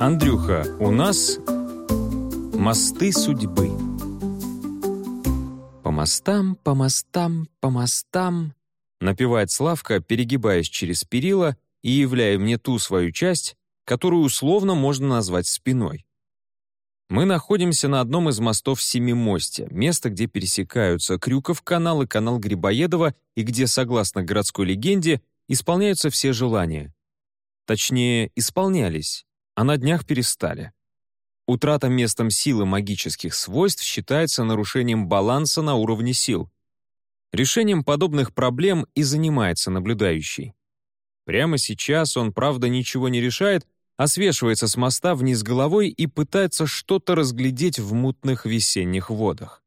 Андрюха, у нас мосты судьбы. По мостам, по мостам, по мостам, напевает Славка, перегибаясь через перила и являя мне ту свою часть, которую условно можно назвать спиной. Мы находимся на одном из мостов Семимостя, место, где пересекаются Крюков канал и канал Грибоедова, и где, согласно городской легенде, исполняются все желания. Точнее, исполнялись, а на днях перестали. Утрата местом силы магических свойств считается нарушением баланса на уровне сил. Решением подобных проблем и занимается наблюдающий. Прямо сейчас он, правда, ничего не решает, а свешивается с моста вниз головой и пытается что-то разглядеть в мутных весенних водах.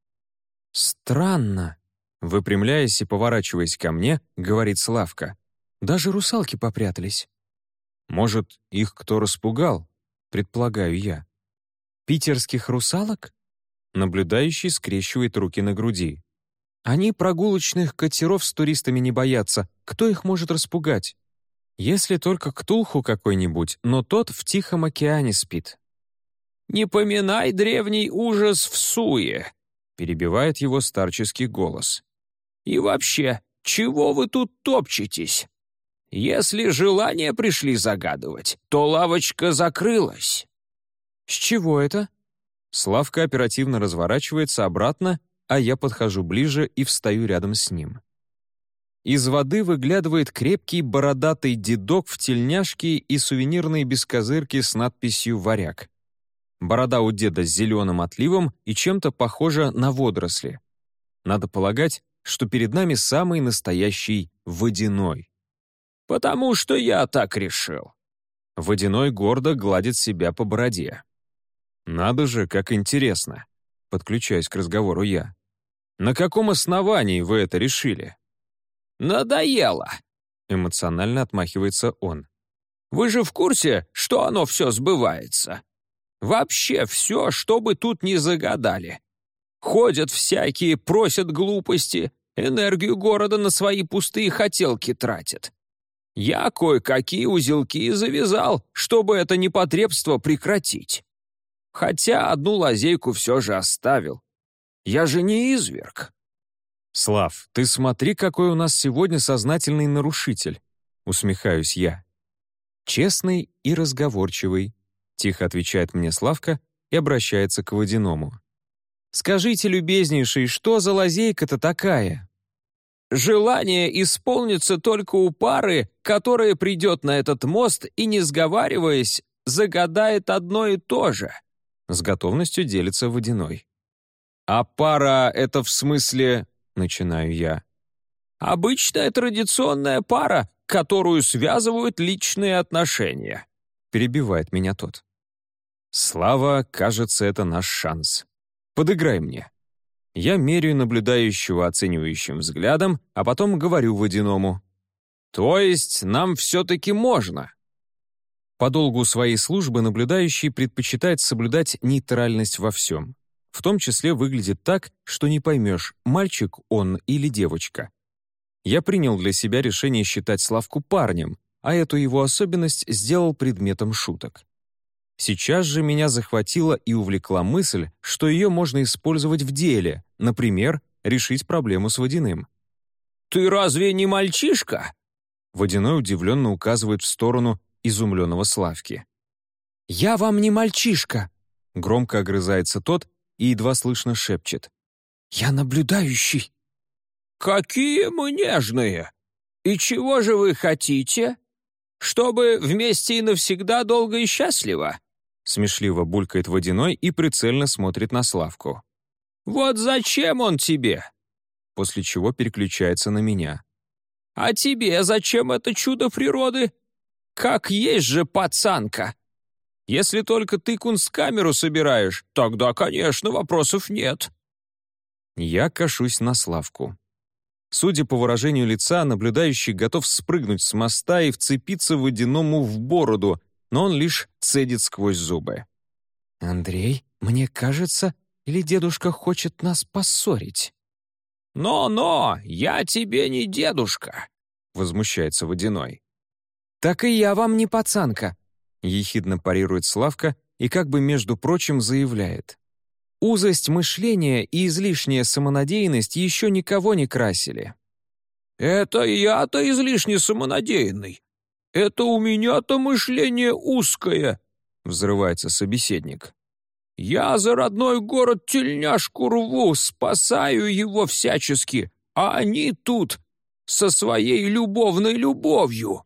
«Странно», — выпрямляясь и поворачиваясь ко мне, говорит Славка. «Даже русалки попрятались». «Может, их кто распугал?» — предполагаю я. «Питерских русалок?» Наблюдающий скрещивает руки на груди. «Они прогулочных катеров с туристами не боятся. Кто их может распугать?» Если только Ктулху какой-нибудь, но тот в Тихом океане спит. «Не поминай древний ужас в суе», — перебивает его старческий голос. «И вообще, чего вы тут топчетесь? Если желания пришли загадывать, то лавочка закрылась». «С чего это?» Славка оперативно разворачивается обратно, а я подхожу ближе и встаю рядом с ним. Из воды выглядывает крепкий бородатый дедок в тельняшке и сувенирные бескозырки с надписью «Варяг». Борода у деда с зеленым отливом и чем-то похожа на водоросли. Надо полагать, что перед нами самый настоящий водяной. «Потому что я так решил». Водяной гордо гладит себя по бороде. «Надо же, как интересно», — подключаюсь к разговору я. «На каком основании вы это решили?» «Надоело!» — эмоционально отмахивается он. «Вы же в курсе, что оно все сбывается? Вообще все, что бы тут ни загадали. Ходят всякие, просят глупости, энергию города на свои пустые хотелки тратят. Я кое-какие узелки завязал, чтобы это непотребство прекратить. Хотя одну лазейку все же оставил. Я же не изверг. «Слав, ты смотри, какой у нас сегодня сознательный нарушитель», — усмехаюсь я. «Честный и разговорчивый», — тихо отвечает мне Славка и обращается к водяному. «Скажите, любезнейший, что за лазейка-то такая?» «Желание исполнится только у пары, которая придет на этот мост и, не сговариваясь, загадает одно и то же», — с готовностью делится водяной. «А пара — это в смысле...» начинаю я. «Обычная традиционная пара, которую связывают личные отношения», перебивает меня тот. «Слава, кажется, это наш шанс. Подыграй мне». Я меряю наблюдающего оценивающим взглядом, а потом говорю водяному. «То есть нам все-таки можно?» По долгу своей службы наблюдающий предпочитает соблюдать нейтральность во всем в том числе выглядит так, что не поймешь, мальчик он или девочка. Я принял для себя решение считать Славку парнем, а эту его особенность сделал предметом шуток. Сейчас же меня захватила и увлекла мысль, что ее можно использовать в деле, например, решить проблему с водяным. «Ты разве не мальчишка?» Водяной удивленно указывает в сторону изумленного Славки. «Я вам не мальчишка!» Громко огрызается тот и едва слышно шепчет. «Я наблюдающий». «Какие мы нежные! И чего же вы хотите? Чтобы вместе и навсегда долго и счастливо?» Смешливо булькает водяной и прицельно смотрит на Славку. «Вот зачем он тебе?» После чего переключается на меня. «А тебе зачем это чудо природы? Как есть же пацанка!» Если только ты кунсткамеру собираешь, тогда, конечно, вопросов нет». Я кашусь на Славку. Судя по выражению лица, наблюдающий готов спрыгнуть с моста и вцепиться водяному в бороду, но он лишь цедит сквозь зубы. «Андрей, мне кажется, или дедушка хочет нас поссорить?» «Но-но, я тебе не дедушка», — возмущается Водяной. «Так и я вам не пацанка. — ехидно парирует Славка и как бы, между прочим, заявляет. «Узость мышления и излишняя самонадеянность еще никого не красили». «Это я-то излишне самонадеянный. Это у меня-то мышление узкое», — взрывается собеседник. «Я за родной город тельняшку рву, спасаю его всячески, а они тут со своей любовной любовью».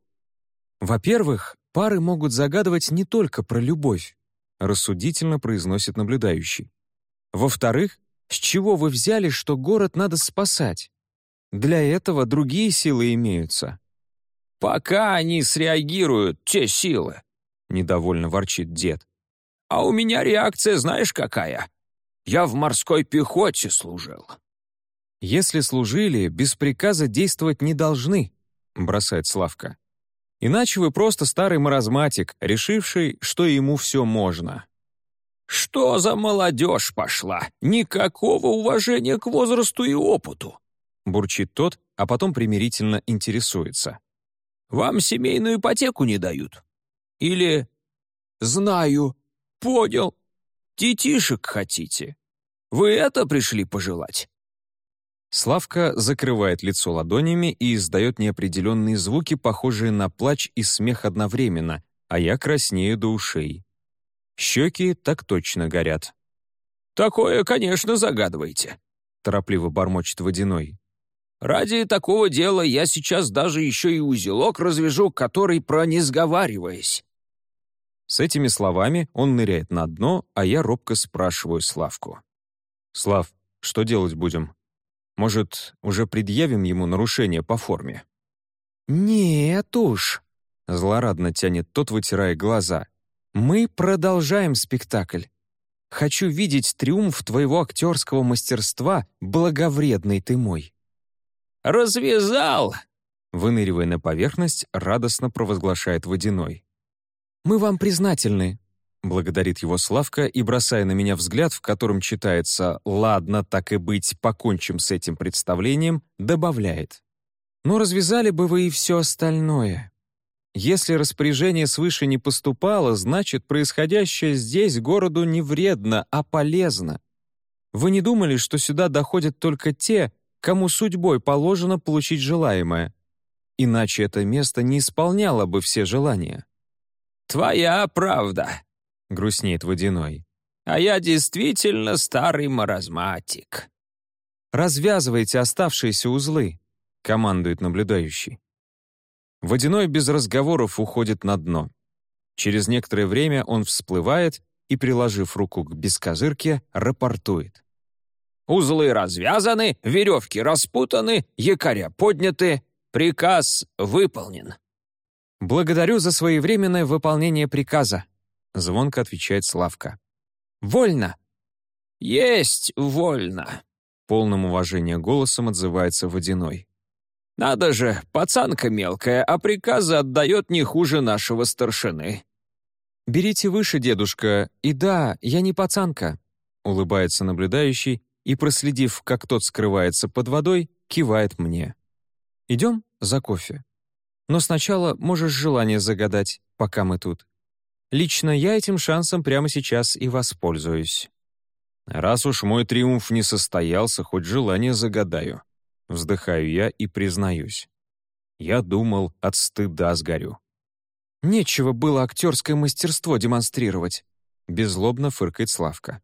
«Во-первых, пары могут загадывать не только про любовь», рассудительно произносит наблюдающий. «Во-вторых, с чего вы взяли, что город надо спасать? Для этого другие силы имеются». «Пока они среагируют, те силы», — недовольно ворчит дед. «А у меня реакция знаешь какая? Я в морской пехоте служил». «Если служили, без приказа действовать не должны», — бросает Славка. «Иначе вы просто старый маразматик, решивший, что ему все можно». «Что за молодежь пошла? Никакого уважения к возрасту и опыту!» Бурчит тот, а потом примирительно интересуется. «Вам семейную ипотеку не дают? Или...» «Знаю. Понял. Детишек хотите? Вы это пришли пожелать?» Славка закрывает лицо ладонями и издает неопределенные звуки, похожие на плач и смех одновременно, а я краснею до ушей. Щеки так точно горят. «Такое, конечно, загадываете», — торопливо бормочет Водяной. «Ради такого дела я сейчас даже еще и узелок развяжу, который про не сговариваясь». С этими словами он ныряет на дно, а я робко спрашиваю Славку. «Слав, что делать будем?» Может, уже предъявим ему нарушение по форме?» «Нет уж», — злорадно тянет тот, вытирая глаза. «Мы продолжаем спектакль. Хочу видеть триумф твоего актерского мастерства, благовредный ты мой». «Развязал!» Выныривая на поверхность, радостно провозглашает Водяной. «Мы вам признательны», Благодарит его Славка и, бросая на меня взгляд, в котором читается «Ладно, так и быть, покончим с этим представлением», добавляет. «Но развязали бы вы и все остальное. Если распоряжение свыше не поступало, значит, происходящее здесь городу не вредно, а полезно. Вы не думали, что сюда доходят только те, кому судьбой положено получить желаемое? Иначе это место не исполняло бы все желания». «Твоя правда», грустнеет Водяной. «А я действительно старый маразматик». «Развязывайте оставшиеся узлы», — командует наблюдающий. Водяной без разговоров уходит на дно. Через некоторое время он всплывает и, приложив руку к бескозырке, рапортует. «Узлы развязаны, веревки распутаны, якоря подняты, приказ выполнен». «Благодарю за своевременное выполнение приказа», — звонко отвечает Славка. «Вольно!» «Есть вольно!» — полным уважения голосом отзывается Водяной. «Надо же, пацанка мелкая, а приказы отдает не хуже нашего старшины». «Берите выше, дедушка, и да, я не пацанка», — улыбается наблюдающий и, проследив, как тот скрывается под водой, кивает мне. «Идем за кофе. Но сначала можешь желание загадать, пока мы тут». Лично я этим шансом прямо сейчас и воспользуюсь. Раз уж мой триумф не состоялся, хоть желание загадаю. Вздыхаю я и признаюсь. Я думал, от стыда сгорю. Нечего было актерское мастерство демонстрировать. Беззлобно фыркает Славка.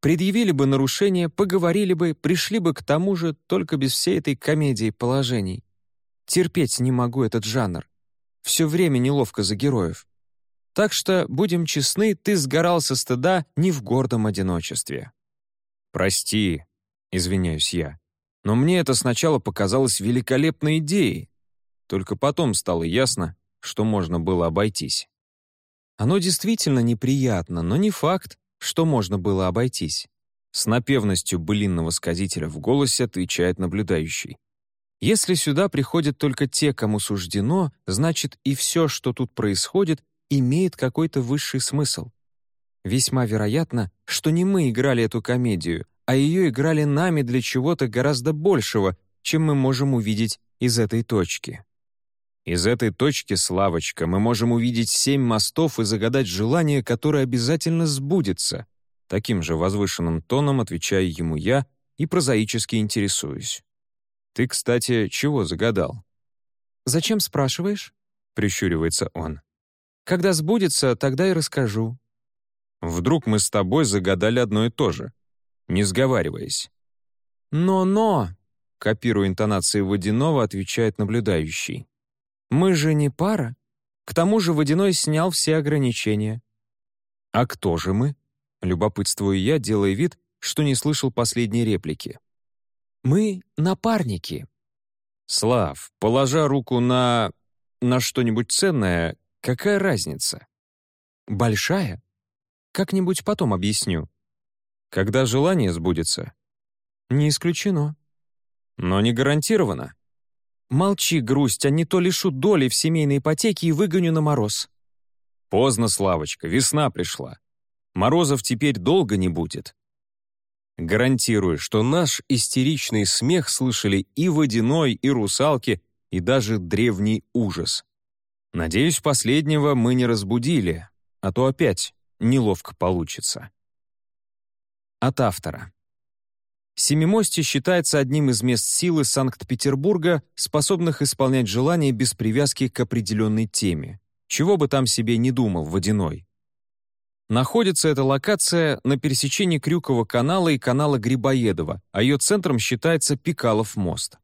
Предъявили бы нарушение, поговорили бы, пришли бы к тому же, только без всей этой комедии положений. Терпеть не могу этот жанр. Все время неловко за героев. Так что, будем честны, ты сгорал со стыда не в гордом одиночестве. «Прости», — извиняюсь я, «но мне это сначала показалось великолепной идеей. Только потом стало ясно, что можно было обойтись». Оно действительно неприятно, но не факт, что можно было обойтись. С напевностью былинного сказителя в голосе отвечает наблюдающий. Если сюда приходят только те, кому суждено, значит и все, что тут происходит, имеет какой-то высший смысл. Весьма вероятно, что не мы играли эту комедию, а ее играли нами для чего-то гораздо большего, чем мы можем увидеть из этой точки. Из этой точки, Славочка, мы можем увидеть семь мостов и загадать желание, которое обязательно сбудется. Таким же возвышенным тоном отвечаю ему я и прозаически интересуюсь. Ты, кстати, чего загадал? «Зачем спрашиваешь?» — прищуривается он. «Когда сбудется, тогда и расскажу». Вдруг мы с тобой загадали одно и то же, не сговариваясь. «Но-но!» — копируя интонации Водянова, отвечает наблюдающий. «Мы же не пара. К тому же Водяной снял все ограничения». «А кто же мы?» — любопытствую я, делая вид, что не слышал последней реплики. «Мы напарники». «Слав, положа руку на... на что-нибудь ценное, какая разница?» «Большая. Как-нибудь потом объясню». «Когда желание сбудется?» «Не исключено». «Но не гарантированно». «Молчи, грусть, а не то лишу доли в семейной ипотеке и выгоню на мороз». «Поздно, Славочка, весна пришла. Морозов теперь долго не будет. Гарантирую, что наш истеричный смех слышали и водяной, и русалки, и даже древний ужас. Надеюсь, последнего мы не разбудили, а то опять неловко получится. От автора. Семимостье считается одним из мест силы Санкт-Петербурга, способных исполнять желания без привязки к определенной теме, чего бы там себе не думал водяной. Находится эта локация на пересечении Крюкова канала и канала Грибоедова, а ее центром считается Пикалов мост.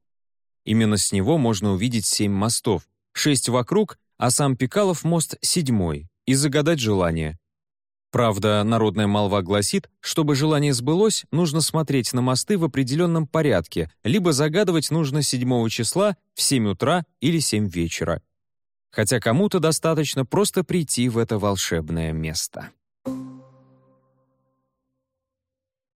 Именно с него можно увидеть семь мостов, шесть вокруг, а сам Пикалов мост седьмой, и загадать желание. Правда, народная молва гласит, чтобы желание сбылось, нужно смотреть на мосты в определенном порядке, либо загадывать нужно 7 числа в 7 утра или 7 вечера. Хотя кому-то достаточно просто прийти в это волшебное место.